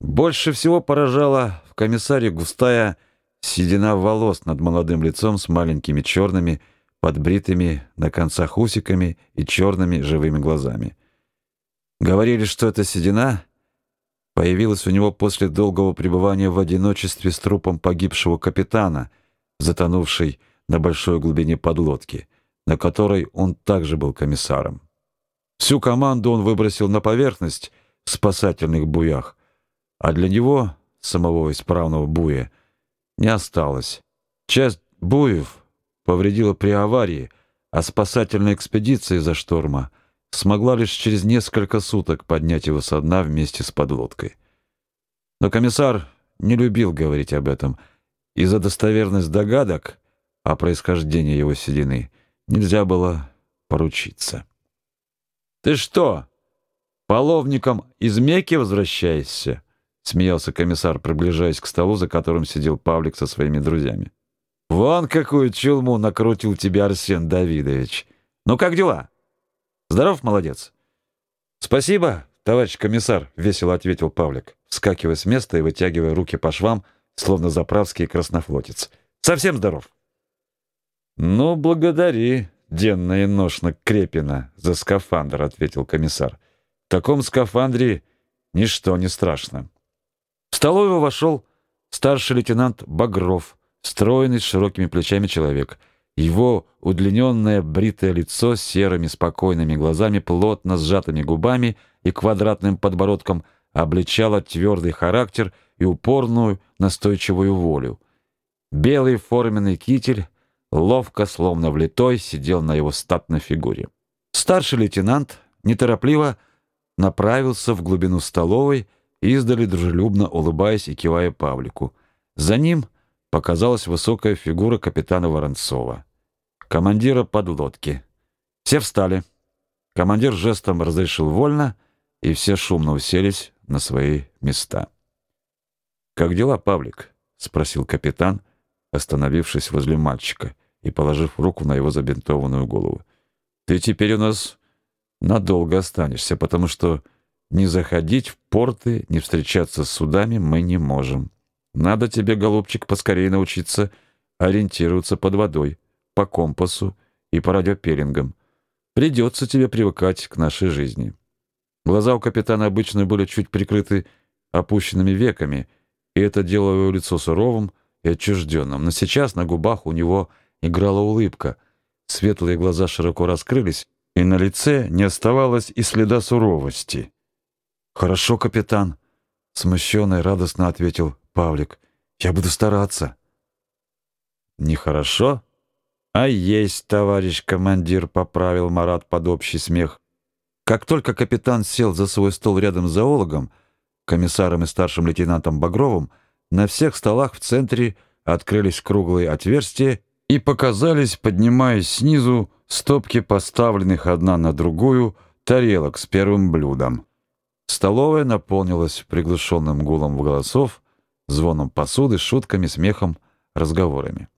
Больше всего поражала в комиссаре густая седина волос над молодым лицом с маленькими черными, подбритыми на концах усиками и черными живыми глазами. Говорили, что эта седина появилась у него после долгого пребывания в одиночестве с трупом погибшего капитана, затонувшей на большой глубине подлодки, на которой он также был комиссаром. Всю команду он выбросил на поверхность в спасательных буях, а для него, самого исправного буя, не осталось. Часть буев повредила при аварии, а спасательная экспедиция из-за шторма смогла лишь через несколько суток поднять его со дна вместе с подлодкой. Но комиссар не любил говорить об этом, и за достоверность догадок о происхождении его седины нельзя было поручиться. «Ты что, половником из Мекки возвращаешься?» Смеялся комиссар, приближаясь к столу, за которым сидел Павлик со своими друзьями. Вон какую чулму накрутил тебе Арсен Давидович. Ну как дела? Здоров, молодец. Спасибо, товарищ комиссар, весело ответил Павлик, вскакивая с места и вытягивая руки по швам, словно заправский краснофлотец. Совсем здоров. Ну, благодари, денно и ношно Крепина, за скафандр, ответил комиссар. В таком скафандре ничто не страшно. В столовую вошел старший лейтенант Багров, стройный с широкими плечами человек. Его удлиненное бритое лицо с серыми спокойными глазами, плотно сжатыми губами и квадратным подбородком обличало твердый характер и упорную настойчивую волю. Белый форменный китель, ловко, словно влитой, сидел на его статной фигуре. Старший лейтенант неторопливо направился в глубину столовой, издали дружелюбно улыбаясь и кивая Павлику. За ним показалась высокая фигура капитана Воронцова, командира подлодки. Все встали. Командир жестом разрешил вольно, и все шумно уселись на свои места. «Как дела, Павлик?» — спросил капитан, остановившись возле мальчика и положив руку на его забинтованную голову. «Ты теперь у нас надолго останешься, потому что не заходить в порты, не встречаться с судами мы не можем. Надо тебе, голубчик, поскорее научиться ориентироваться под водой, по компасу и по радиопеллингам. Придется тебе привыкать к нашей жизни. Глаза у капитана обычно были чуть прикрыты опущенными веками, и это делало его лицо суровым и отчужденным. Но сейчас на губах у него играла улыбка. Светлые глаза широко раскрылись, и на лице не оставалось и следа суровости. Хорошо, капитан, смущенно и радостно ответил Павлик. Я буду стараться. Нехорошо? А есть, товарищ командир, поправил Марат под общий смех. Как только капитан сел за свой стол рядом с зоологом, комиссаром и старшим лейтенантом Багровым, на всех столах в центре открылись круглые отверстия и показались, поднимаясь снизу, стопки поставленных одна на другую тарелок с первым блюдом. Столовая наполнилась приглушенным гулом голосов, звоном посуды, шутками, смехом, разговорами.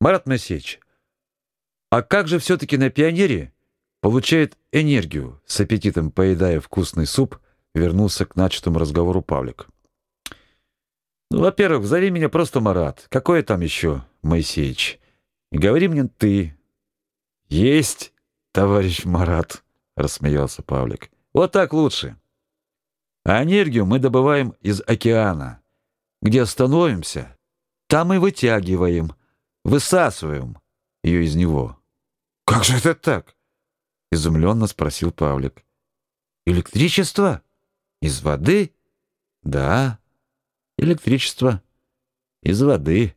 Марат Моисеевич, а как же все таки на пионере получает энергию? С аппетитом поедая вкусный суп, вернулся к начатому разговору Павлик. Ну, во-первых, зови меня просто Марат. Какое там еще Моисеевич? И говори мне ты. Есть, товарищ Марат, рассмеялся Павлик. Вот так лучше. А энергию мы добываем из океана. Где остановимся, там и вытягиваем, высасываем ее из него. Как же это так? изумленно спросил Павлик. Электричество из воды? Да, электричество из воды,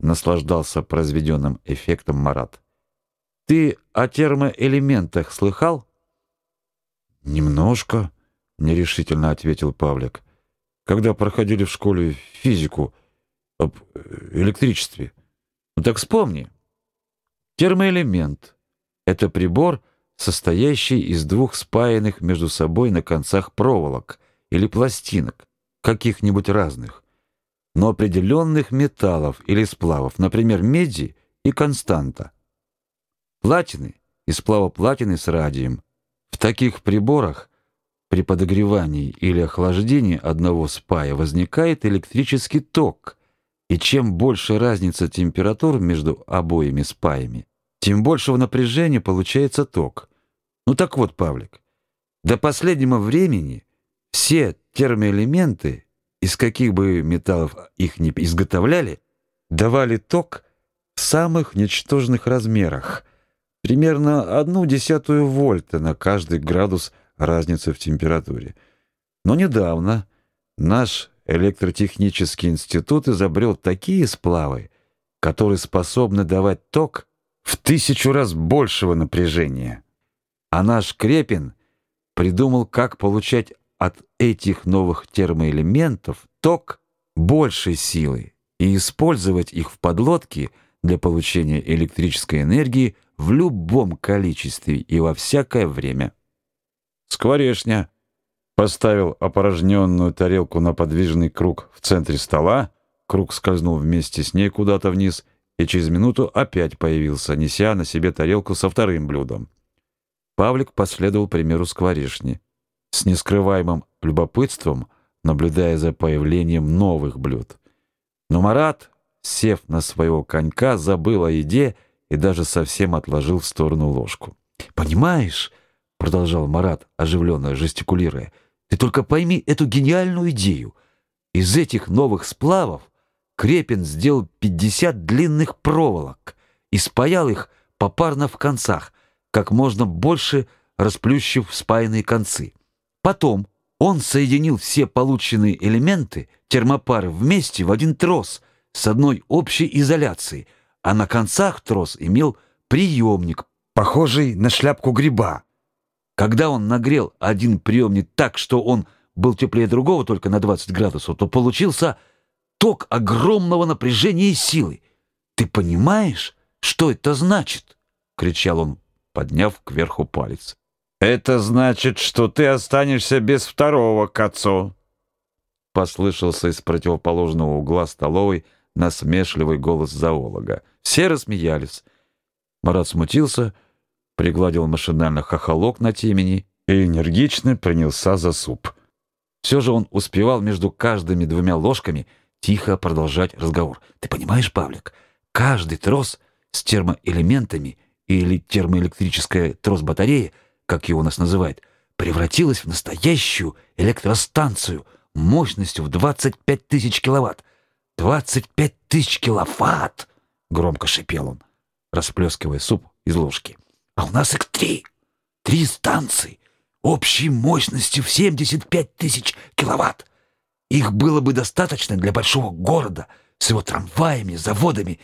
наслаждался произведенным эффектом Марат. Ты о термоэлементах слыхал? Немножко, нерешительно ответил Павлик. Когда проходили в школе физику об электричестве. Ну так вспомни. Термоэлемент это прибор, состоящий из двух спаянных между собой на концах проволок или пластинок, каких-нибудь разных, но определенных металлов или сплавов, например, меди и константа. Платины и сплава платины с радием в таких приборах при подогревании или охлаждении одного спая возникает электрический ток, и чем больше разница температур между обоими спаями, тем большего напряжения получается ток. Ну так вот, Павлик, до последнего времени все термоэлементы, из каких бы металлов их не изготовляли, давали ток в самых ничтожных размерах, примерно одну десятую вольта на каждый градус разницы в температуре. Но недавно наш электротехнический институт изобрел такие сплавы, которые способны давать ток в тысячу раз большего напряжения. А наш Крепин придумал, как получать от этих новых термоэлементов ток большей силы и использовать их в подлодке для получения электрической энергии в любом количестве и во всякое время. Скворешня поставил опорожненную тарелку на подвижный круг в центре стола, круг скользнул вместе с ней куда-то вниз и через минуту опять появился, неся на себе тарелку со вторым блюдом. Павлик последовал примеру скворешни, с нескрываемым любопытством наблюдая за появлением новых блюд. Но Марат, сев на своего конька, забыл о еде и даже совсем отложил в сторону ложку. «Понимаешь?» — продолжал Марат, оживленно жестикулируя. «Ты только пойми эту гениальную идею. Из этих новых сплавов Крепин сделал 50 длинных проволок и спаял их попарно в концах, как можно больше расплющив спаянные концы. Потом он соединил все полученные элементы термопары вместе в один трос с одной общей изоляцией, а на концах трос имел приемник, похожий на шляпку гриба. Когда он нагрел один приемник так, что он был теплее другого только на 20 градусов, то получился ток огромного напряжения и силы. Ты понимаешь, что это значит? кричал он подняв кверху палец. «Это значит, что ты останешься без второго к отцу!» Послышался из противоположного угла столовой насмешливый голос зоолога. Все рассмеялись. Марат смутился, пригладил машинально хохолок на темени и энергично принялся за суп. Все же он успевал между каждыми двумя ложками тихо продолжать разговор. «Ты понимаешь, Павлик, каждый трос с термоэлементами — или термоэлектрическая трос-батарея, как его у нас называют, превратилась в настоящую электростанцию мощностью в 25 тысяч киловатт. 25 тысяч киловатт! Громко шипел он, расплескивая суп из ложки. А у нас их три. Три станции общей мощностью в 75 тысяч киловатт. Их было бы достаточно для большого города с его трамваями, заводами,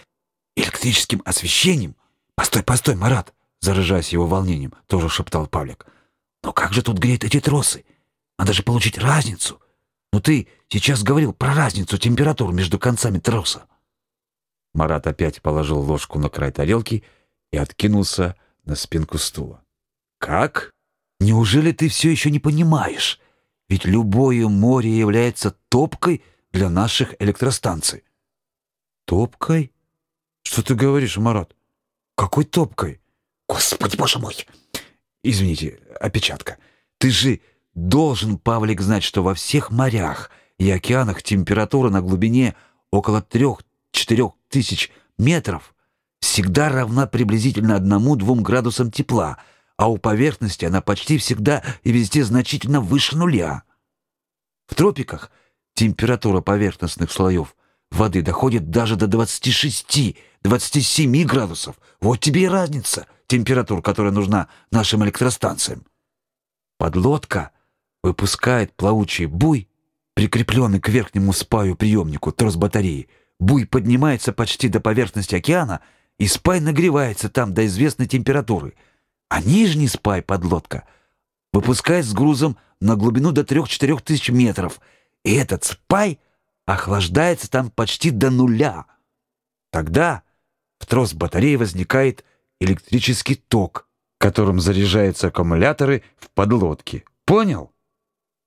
электрическим освещением — «Постой, постой, Марат!» Заражаясь его волнением, тоже шептал Павлик. «Но как же тут греют эти тросы? Надо же получить разницу. Ну ты сейчас говорил про разницу температур между концами троса». Марат опять положил ложку на край тарелки и откинулся на спинку стула. «Как? Неужели ты все еще не понимаешь? Ведь любое море является топкой для наших электростанций». «Топкой? Что ты говоришь, Марат? Какой топкой? Господи, боже мой! Извините, опечатка. Ты же должен, Павлик, знать, что во всех морях и океанах температура на глубине около трех-четырех тысяч метров всегда равна приблизительно одному-двум градусам тепла, а у поверхности она почти всегда и везде значительно выше нуля. В тропиках температура поверхностных слоев воды доходит даже до 26-27 градусов. Вот тебе и разница температур, которая нужна нашим электростанциям. Подлодка выпускает плавучий буй, прикрепленный к верхнему спаю приемнику трос батареи. Буй поднимается почти до поверхности океана, и спай нагревается там до известной температуры. А нижний спай подлодка выпускает с грузом на глубину до 3-4 тысяч метров. И этот спай — охлаждается там почти до нуля. Тогда в трос батареи возникает электрический ток, которым заряжаются аккумуляторы в подлодке. Понял?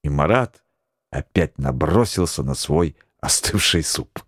И Марат опять набросился на свой остывший суп.